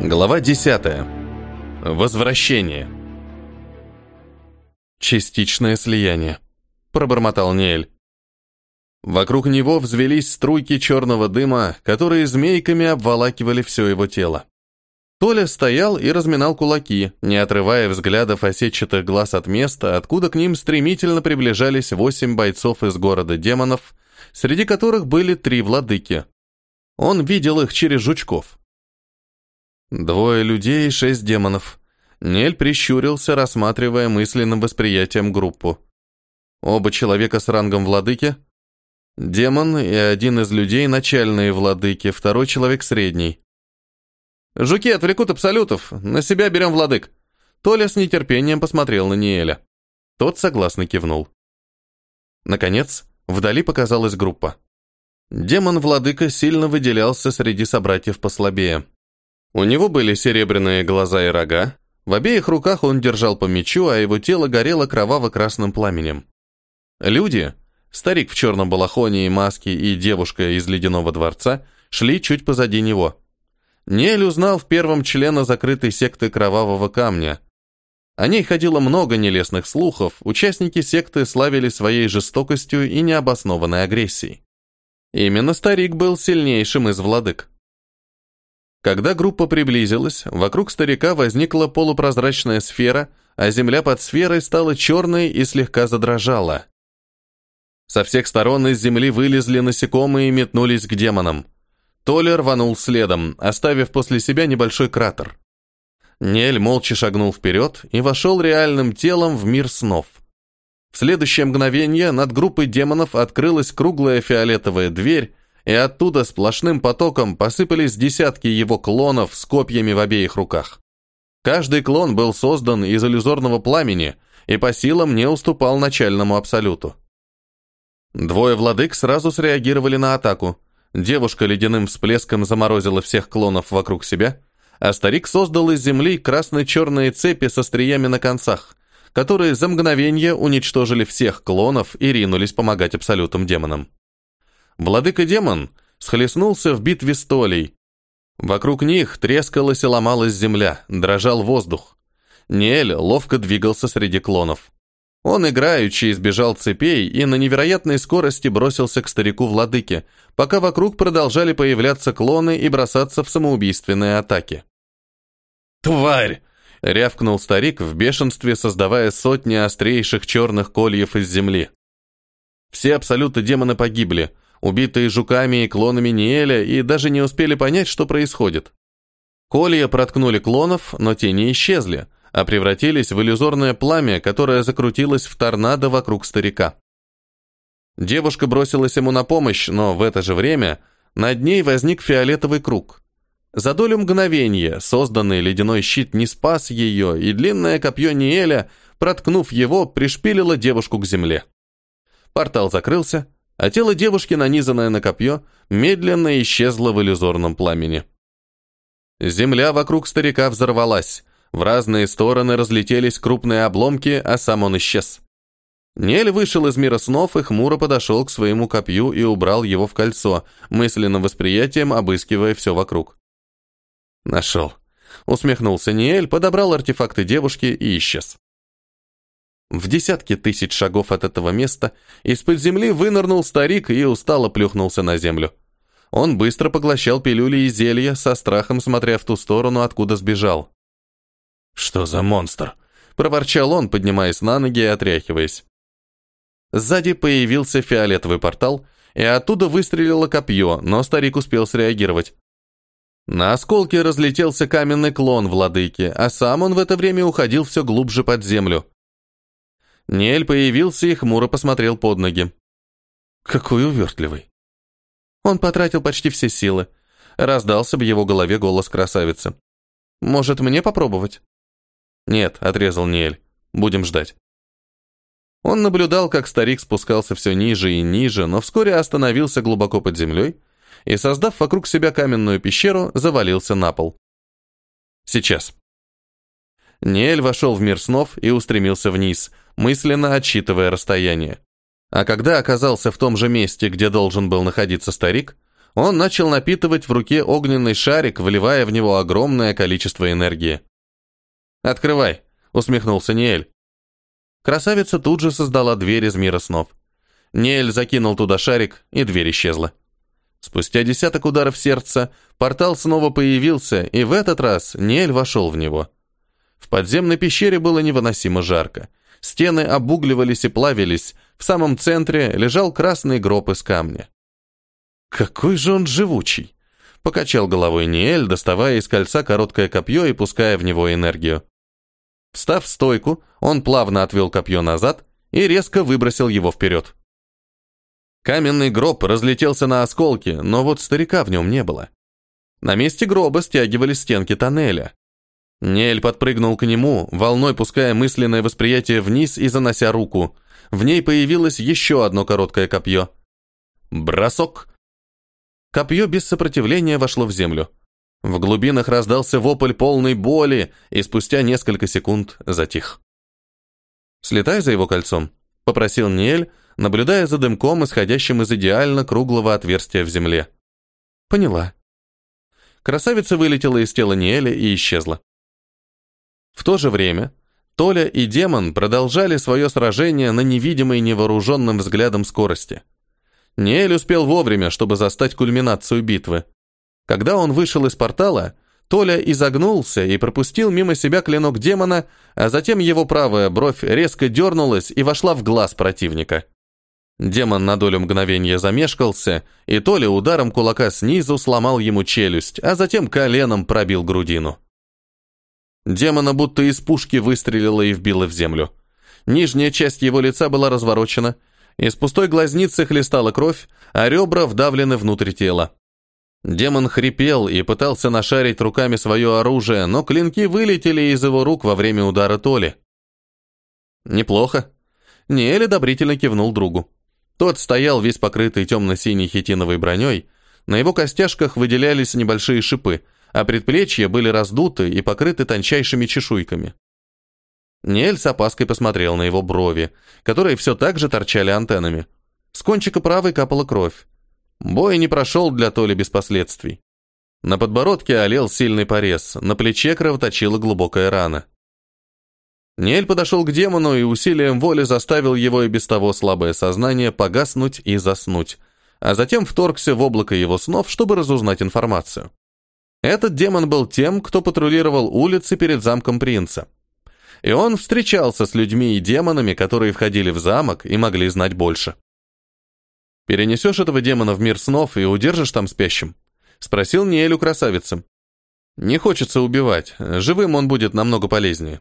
Глава 10. Возвращение. Частичное слияние, пробормотал Неэль. Вокруг него взвелись струйки черного дыма, которые змейками обволакивали все его тело. Толя стоял и разминал кулаки, не отрывая взглядов осетчатых глаз от места, откуда к ним стремительно приближались восемь бойцов из города демонов, среди которых были три владыки. Он видел их через жучков. Двое людей и шесть демонов. Нель прищурился, рассматривая мысленным восприятием группу. Оба человека с рангом владыки — Демон и один из людей начальные владыки, второй человек средний. «Жуки отвлекут абсолютов, на себя берем владык». Толя с нетерпением посмотрел на Ниэля. Тот согласно кивнул. Наконец, вдали показалась группа. Демон-владыка сильно выделялся среди собратьев послабее. У него были серебряные глаза и рога, в обеих руках он держал по мечу, а его тело горело кроваво-красным пламенем. Люди, Старик в черном балахоне и маске и девушка из ледяного дворца шли чуть позади него. Нель узнал в первом члена закрытой секты Кровавого Камня. О ней ходило много нелестных слухов, участники секты славили своей жестокостью и необоснованной агрессией. Именно старик был сильнейшим из владык. Когда группа приблизилась, вокруг старика возникла полупрозрачная сфера, а земля под сферой стала черной и слегка задрожала. Со всех сторон из земли вылезли насекомые и метнулись к демонам. Толя рванул следом, оставив после себя небольшой кратер. Нель молча шагнул вперед и вошел реальным телом в мир снов. В следующее мгновение над группой демонов открылась круглая фиолетовая дверь, и оттуда сплошным потоком посыпались десятки его клонов с копьями в обеих руках. Каждый клон был создан из иллюзорного пламени и по силам не уступал начальному абсолюту. Двое владык сразу среагировали на атаку. Девушка ледяным всплеском заморозила всех клонов вокруг себя, а старик создал из земли красно-черные цепи со стриями на концах, которые за мгновение уничтожили всех клонов и ринулись помогать абсолютным демонам. Владыка-демон схлестнулся в битве с Толей. Вокруг них трескалась и ломалась земля, дрожал воздух. Ниэль ловко двигался среди клонов. Он играючи избежал цепей и на невероятной скорости бросился к старику-владыке, пока вокруг продолжали появляться клоны и бросаться в самоубийственные атаки. «Тварь!» — рявкнул старик в бешенстве, создавая сотни острейших черных кольев из земли. Все абсолюты демона погибли, убитые жуками и клонами Ниэля, и даже не успели понять, что происходит. Колья проткнули клонов, но те не исчезли — а превратились в иллюзорное пламя, которое закрутилось в торнадо вокруг старика. Девушка бросилась ему на помощь, но в это же время над ней возник фиолетовый круг. За долю мгновения созданный ледяной щит не спас ее, и длинное копье Ниэля, проткнув его, пришпилило девушку к земле. Портал закрылся, а тело девушки, нанизанное на копье, медленно исчезло в иллюзорном пламени. Земля вокруг старика взорвалась, в разные стороны разлетелись крупные обломки, а сам он исчез. Нель вышел из мира снов и хмуро подошел к своему копью и убрал его в кольцо, мысленным восприятием обыскивая все вокруг. Нашел. Усмехнулся Ниэль, подобрал артефакты девушки и исчез. В десятки тысяч шагов от этого места из-под земли вынырнул старик и устало плюхнулся на землю. Он быстро поглощал пилюли и зелья, со страхом смотря в ту сторону, откуда сбежал. «Что за монстр?» — проворчал он, поднимаясь на ноги и отряхиваясь. Сзади появился фиолетовый портал, и оттуда выстрелило копье, но старик успел среагировать. На осколки разлетелся каменный клон владыки, а сам он в это время уходил все глубже под землю. Нель появился и хмуро посмотрел под ноги. Какой увертливый. Он потратил почти все силы. Раздался в его голове голос красавицы. «Может, мне попробовать?» «Нет», — отрезал Ниэль. «Будем ждать». Он наблюдал, как старик спускался все ниже и ниже, но вскоре остановился глубоко под землей и, создав вокруг себя каменную пещеру, завалился на пол. «Сейчас». Ниэль вошел в мир снов и устремился вниз, мысленно отсчитывая расстояние. А когда оказался в том же месте, где должен был находиться старик, Он начал напитывать в руке огненный шарик, вливая в него огромное количество энергии. «Открывай», — усмехнулся Ниэль. Красавица тут же создала дверь из мира снов. Ниэль закинул туда шарик, и дверь исчезла. Спустя десяток ударов сердца портал снова появился, и в этот раз Ниэль вошел в него. В подземной пещере было невыносимо жарко. Стены обугливались и плавились, в самом центре лежал красный гроб из камня. «Какой же он живучий!» — покачал головой Ниэль, доставая из кольца короткое копье и пуская в него энергию. Встав в стойку, он плавно отвел копье назад и резко выбросил его вперед. Каменный гроб разлетелся на осколки, но вот старика в нем не было. На месте гроба стягивались стенки тоннеля. Нель подпрыгнул к нему, волной пуская мысленное восприятие вниз и занося руку. В ней появилось еще одно короткое копье. Бросок. Копье без сопротивления вошло в землю. В глубинах раздался вопль полной боли, и спустя несколько секунд затих. «Слетай за его кольцом», — попросил Ниэль, наблюдая за дымком, исходящим из идеально круглого отверстия в земле. «Поняла». Красавица вылетела из тела Ниэля и исчезла. В то же время Толя и демон продолжали свое сражение на невидимой невооруженным взглядом скорости. Ниэль успел вовремя, чтобы застать кульминацию битвы. Когда он вышел из портала, Толя изогнулся и пропустил мимо себя клинок демона, а затем его правая бровь резко дернулась и вошла в глаз противника. Демон на долю мгновения замешкался, и Толя ударом кулака снизу сломал ему челюсть, а затем коленом пробил грудину. Демона будто из пушки выстрелила и вбила в землю. Нижняя часть его лица была разворочена, из пустой глазницы хлестала кровь, а ребра вдавлены внутрь тела. Демон хрипел и пытался нашарить руками свое оружие, но клинки вылетели из его рук во время удара Толи. «Неплохо». Ниэль одобрительно кивнул другу. Тот стоял весь покрытый темно-синей хитиновой броней, на его костяшках выделялись небольшие шипы, а предплечья были раздуты и покрыты тончайшими чешуйками. Ниэль с опаской посмотрел на его брови, которые все так же торчали антеннами. С кончика правой капала кровь. Бой не прошел для Толи без последствий. На подбородке олел сильный порез, на плече кровоточила глубокая рана. Ниэль подошел к демону и усилием воли заставил его и без того слабое сознание погаснуть и заснуть, а затем вторгся в облако его снов, чтобы разузнать информацию. Этот демон был тем, кто патрулировал улицы перед замком принца. И он встречался с людьми и демонами, которые входили в замок и могли знать больше. «Перенесешь этого демона в мир снов и удержишь там спящим?» — спросил Ниэлю красавица. «Не хочется убивать. Живым он будет намного полезнее».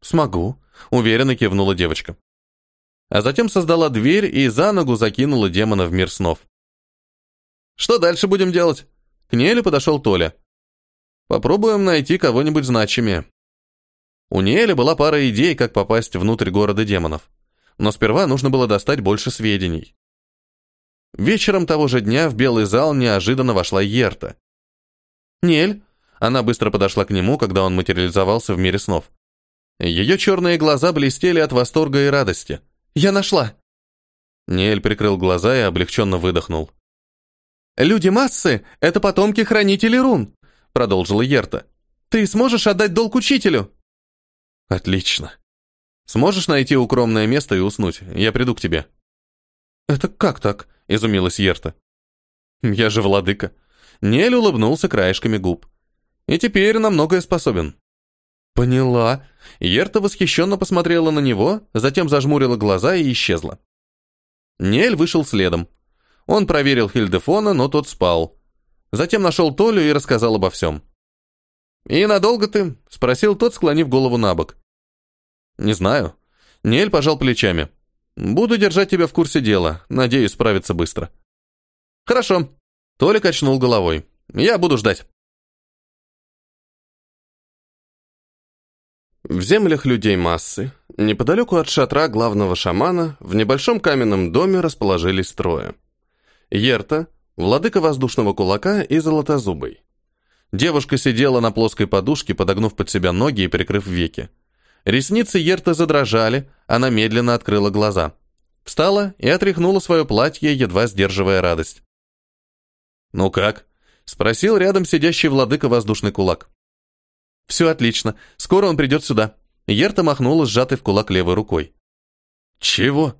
«Смогу», — уверенно кивнула девочка. А затем создала дверь и за ногу закинула демона в мир снов. «Что дальше будем делать?» К Неле подошел Толя. «Попробуем найти кого-нибудь значимее». У Неэля была пара идей, как попасть внутрь города демонов. Но сперва нужно было достать больше сведений. Вечером того же дня в белый зал неожиданно вошла Ерта. «Нель?» Она быстро подошла к нему, когда он материализовался в мире снов. Ее черные глаза блестели от восторга и радости. «Я нашла!» Ниэль прикрыл глаза и облегченно выдохнул. «Люди массы — это потомки хранителей рун», — продолжила Ерта. «Ты сможешь отдать долг учителю?» «Отлично. Сможешь найти укромное место и уснуть? Я приду к тебе». «Это как так?» — изумилась Ерта. «Я же владыка». Нель улыбнулся краешками губ. «И теперь на многое способен». «Поняла». Ерта восхищенно посмотрела на него, затем зажмурила глаза и исчезла. Нель вышел следом. Он проверил Хильдефона, но тот спал. Затем нашел Толю и рассказал обо всем. «И надолго ты?» — спросил тот, склонив голову на бок. «Не знаю». Нель пожал плечами. «Буду держать тебя в курсе дела. Надеюсь, справиться быстро». «Хорошо». Толя качнул головой. «Я буду ждать». В землях людей массы, неподалеку от шатра главного шамана, в небольшом каменном доме расположились трое. Ерта, владыка воздушного кулака и золотозубый. Девушка сидела на плоской подушке, подогнув под себя ноги и прикрыв веки. Ресницы Ерта задрожали, она медленно открыла глаза. Встала и отряхнула свое платье, едва сдерживая радость. «Ну как?» — спросил рядом сидящий владыка воздушный кулак. «Все отлично. Скоро он придет сюда». Ерта махнула сжатой в кулак левой рукой. «Чего?»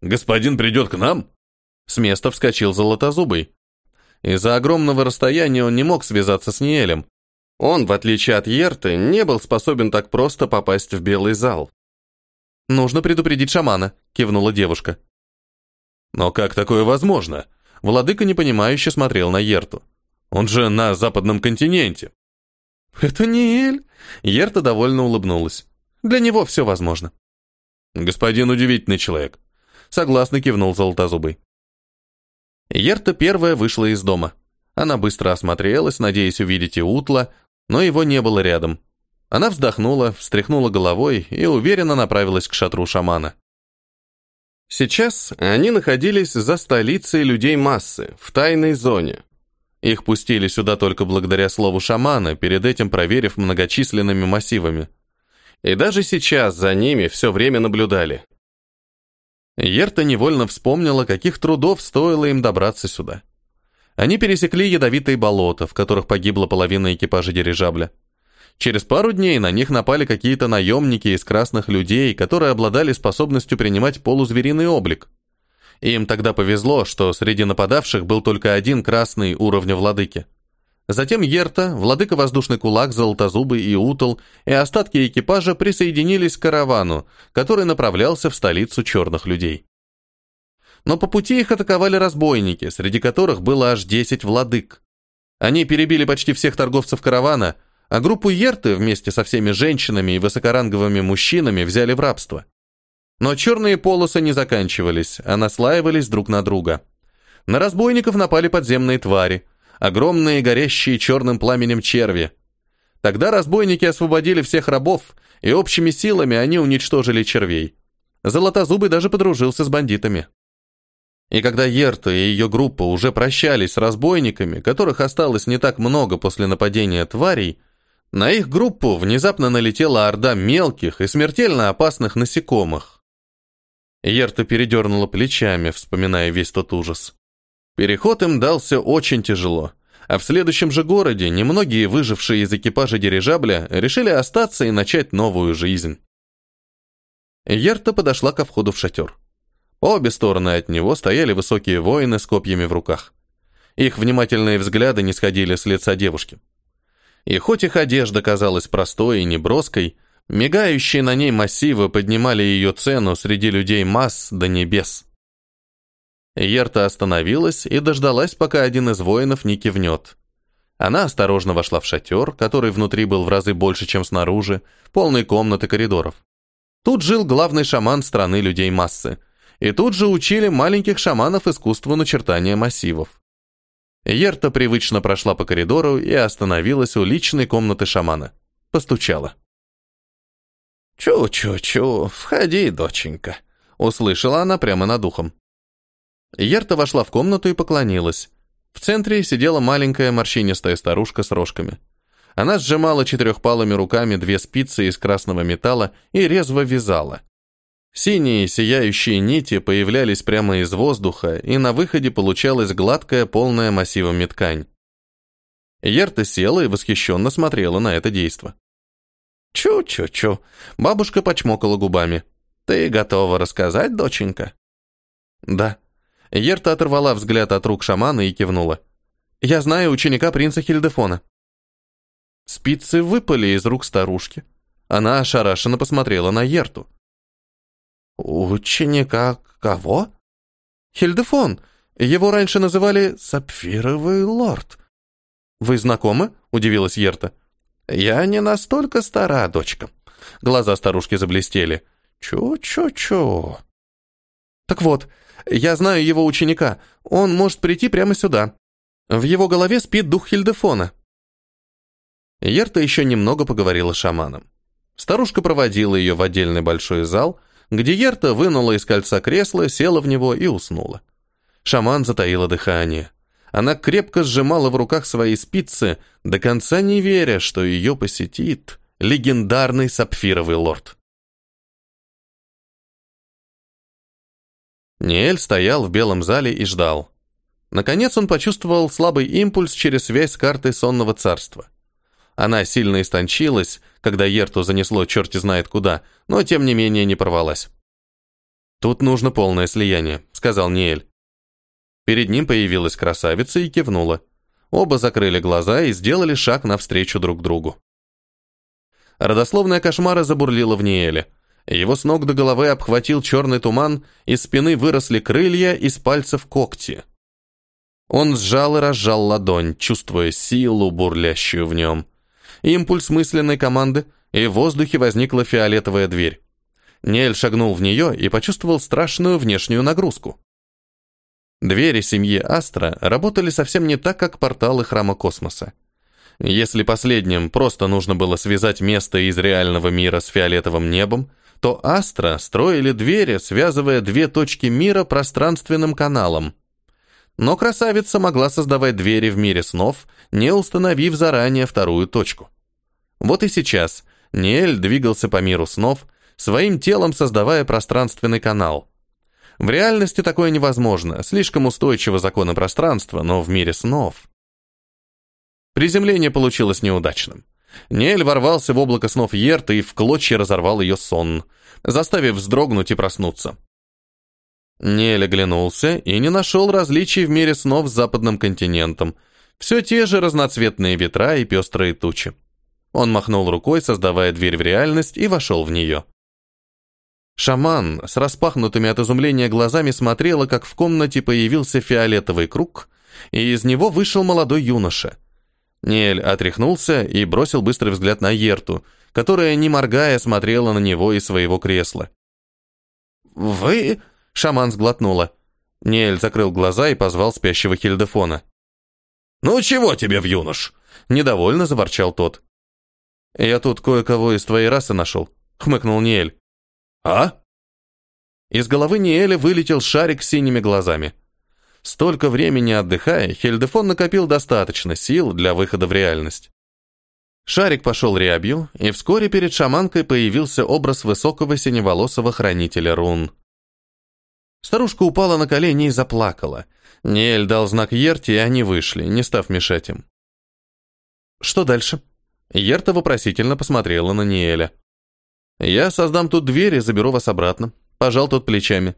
«Господин придет к нам?» С места вскочил Золотозубый. Из-за огромного расстояния он не мог связаться с Ниэлем. Он, в отличие от Ерты, не был способен так просто попасть в белый зал. «Нужно предупредить шамана», — кивнула девушка. «Но как такое возможно?» Владыка непонимающе смотрел на Ерту. «Он же на западном континенте». «Это не Эль!» Ерта довольно улыбнулась. «Для него все возможно». «Господин удивительный человек», — согласно кивнул Золотозубый. Ерта первая вышла из дома. Она быстро осмотрелась, надеясь увидеть и Утла, но его не было рядом. Она вздохнула, встряхнула головой и уверенно направилась к шатру шамана. Сейчас они находились за столицей людей массы, в тайной зоне. Их пустили сюда только благодаря слову шамана, перед этим проверив многочисленными массивами. И даже сейчас за ними все время наблюдали. Ерта невольно вспомнила, каких трудов стоило им добраться сюда. Они пересекли ядовитые болота, в которых погибла половина экипажа дирижабля. Через пару дней на них напали какие-то наемники из красных людей, которые обладали способностью принимать полузвериный облик. Им тогда повезло, что среди нападавших был только один красный уровня владыки. Затем Ерта, владыка воздушный кулак, Золотозубый и Утл и остатки экипажа присоединились к каравану, который направлялся в столицу черных людей. Но по пути их атаковали разбойники, среди которых было аж 10 владык. Они перебили почти всех торговцев каравана, а группу Ерты вместе со всеми женщинами и высокоранговыми мужчинами взяли в рабство. Но черные полосы не заканчивались, а наслаивались друг на друга. На разбойников напали подземные твари, огромные горящие черным пламенем черви. Тогда разбойники освободили всех рабов, и общими силами они уничтожили червей. Золотозубый даже подружился с бандитами. И когда Ерта и ее группа уже прощались с разбойниками, которых осталось не так много после нападения тварей, на их группу внезапно налетела орда мелких и смертельно опасных насекомых. Ерта передернула плечами, вспоминая весь тот ужас. Переход им дался очень тяжело, а в следующем же городе немногие выжившие из экипажа дирижабля решили остаться и начать новую жизнь. Ерта подошла ко входу в шатер. По обе стороны от него стояли высокие воины с копьями в руках. Их внимательные взгляды не сходили с лица девушки. И хоть их одежда казалась простой и неброской, мигающие на ней массивы поднимали ее цену среди людей масс до небес. Ерта остановилась и дождалась, пока один из воинов не кивнет. Она осторожно вошла в шатер, который внутри был в разы больше, чем снаружи, полный комнат и коридоров. Тут жил главный шаман страны людей массы, и тут же учили маленьких шаманов искусству начертания массивов. Ерта привычно прошла по коридору и остановилась у личной комнаты шамана. Постучала. «Чу-чу-чу, входи, доченька», — услышала она прямо над ухом. Ерта вошла в комнату и поклонилась. В центре сидела маленькая морщинистая старушка с рожками. Она сжимала четырехпалыми руками две спицы из красного металла и резво вязала. Синие сияющие нити появлялись прямо из воздуха, и на выходе получалась гладкая, полная массивами ткань. Ерта села и восхищенно смотрела на это действо. «Чу-чу-чу», — бабушка почмокала губами. «Ты готова рассказать, доченька?» «Да». Ерта оторвала взгляд от рук шамана и кивнула. «Я знаю ученика принца Хильдефона». Спицы выпали из рук старушки. Она ошарашенно посмотрела на Ерту. «Ученика кого?» «Хильдефон. Его раньше называли Сапфировый лорд». «Вы знакомы?» — удивилась Ерта. «Я не настолько стара, дочка». Глаза старушки заблестели. «Чу-чу-чу». «Так вот, я знаю его ученика. Он может прийти прямо сюда. В его голове спит дух Хильдефона». Ерта еще немного поговорила с шаманом. Старушка проводила ее в отдельный большой зал, где Ерта вынула из кольца кресло, села в него и уснула. Шаман затаила дыхание. Она крепко сжимала в руках свои спицы, до конца не веря, что ее посетит легендарный сапфировый лорд. Ниэль стоял в белом зале и ждал. Наконец он почувствовал слабый импульс через связь с картой сонного царства. Она сильно истончилась, когда Ерту занесло черти знает куда, но тем не менее не порвалась. «Тут нужно полное слияние», — сказал Ниэль. Перед ним появилась красавица и кивнула. Оба закрыли глаза и сделали шаг навстречу друг другу. Родословная кошмара забурлила в Ниэле. Его с ног до головы обхватил черный туман, из спины выросли крылья, из пальцев когти. Он сжал и разжал ладонь, чувствуя силу, бурлящую в нем. Импульс мысленной команды, и в воздухе возникла фиолетовая дверь. Нель шагнул в нее и почувствовал страшную внешнюю нагрузку. Двери семьи Астра работали совсем не так, как порталы храма космоса. Если последним просто нужно было связать место из реального мира с фиолетовым небом, то Астра строили двери, связывая две точки мира пространственным каналом. Но красавица могла создавать двери в мире снов, не установив заранее вторую точку. Вот и сейчас Ниэль двигался по миру снов, своим телом создавая пространственный канал. В реальности такое невозможно, слишком устойчивы законы пространства, но в мире снов... Приземление получилось неудачным. Нель ворвался в облако снов Ерты и в клочья разорвал ее сон, заставив вздрогнуть и проснуться. Нель оглянулся и не нашел различий в мире снов с западным континентом. Все те же разноцветные ветра и пестрые тучи. Он махнул рукой, создавая дверь в реальность, и вошел в нее. Шаман с распахнутыми от изумления глазами смотрела, как в комнате появился фиолетовый круг, и из него вышел молодой юноша. Ниэль отряхнулся и бросил быстрый взгляд на Ерту, которая, не моргая, смотрела на него из своего кресла. «Вы...» — шаман сглотнула. Ниэль закрыл глаза и позвал спящего Хильдефона. «Ну чего тебе в юнош?» — недовольно заворчал тот. «Я тут кое-кого из твоей расы нашел», — хмыкнул Ниэль. «А?» Из головы Ниэля вылетел шарик с синими глазами. Столько времени отдыхая, Хельдефон накопил достаточно сил для выхода в реальность. Шарик пошел рябью, и вскоре перед шаманкой появился образ высокого синеволосого хранителя рун. Старушка упала на колени и заплакала. Ниэль дал знак Ерте, и они вышли, не став мешать им. «Что дальше?» Ерта вопросительно посмотрела на Ниэля. «Я создам тут дверь и заберу вас обратно», — пожал тот плечами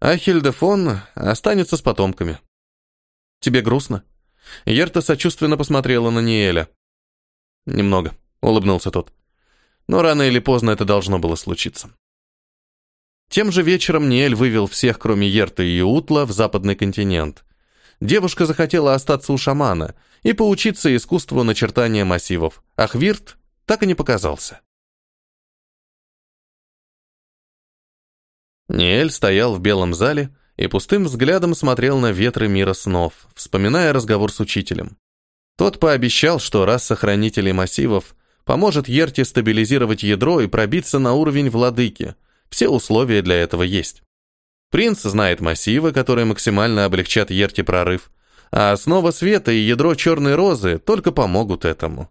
а Хильдефон останется с потомками. Тебе грустно? Ерта сочувственно посмотрела на Ниэля. Немного, улыбнулся тот. Но рано или поздно это должно было случиться. Тем же вечером Ниэль вывел всех, кроме Ерты и Утла, в западный континент. Девушка захотела остаться у шамана и поучиться искусству начертания массивов, а Хвирт так и не показался. Ниэль стоял в белом зале и пустым взглядом смотрел на ветры мира снов, вспоминая разговор с учителем. Тот пообещал, что раз сохранителей массивов поможет Ерте стабилизировать ядро и пробиться на уровень владыки. Все условия для этого есть. Принц знает массивы, которые максимально облегчат Ерте прорыв, а основа света и ядро черной розы только помогут этому.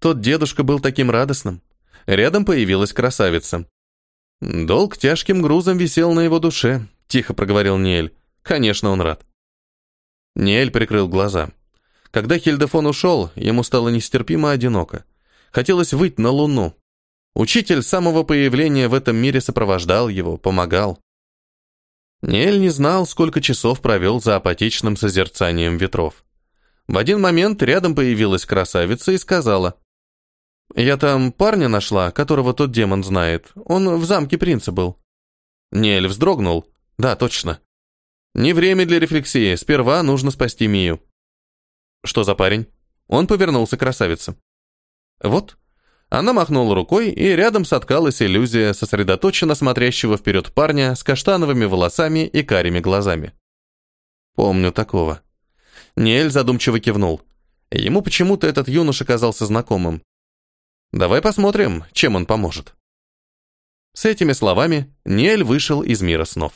Тот дедушка был таким радостным. Рядом появилась красавица. «Долг тяжким грузом висел на его душе», — тихо проговорил Ниэль. «Конечно, он рад». Ниэль прикрыл глаза. Когда Хильдефон ушел, ему стало нестерпимо одиноко. Хотелось выйти на луну. Учитель самого появления в этом мире сопровождал его, помогал. Ниэль не знал, сколько часов провел за апатичным созерцанием ветров. В один момент рядом появилась красавица и сказала, я там парня нашла, которого тот демон знает. Он в замке принца был. Нель вздрогнул. Да, точно. Не время для рефлексии. Сперва нужно спасти Мию. Что за парень? Он повернулся к красавице. Вот. Она махнула рукой, и рядом соткалась иллюзия сосредоточенно смотрящего вперед парня с каштановыми волосами и карими глазами. Помню такого. Нель задумчиво кивнул. Ему почему-то этот юноша казался знакомым. Давай посмотрим, чем он поможет. С этими словами Ниэль вышел из мира снов.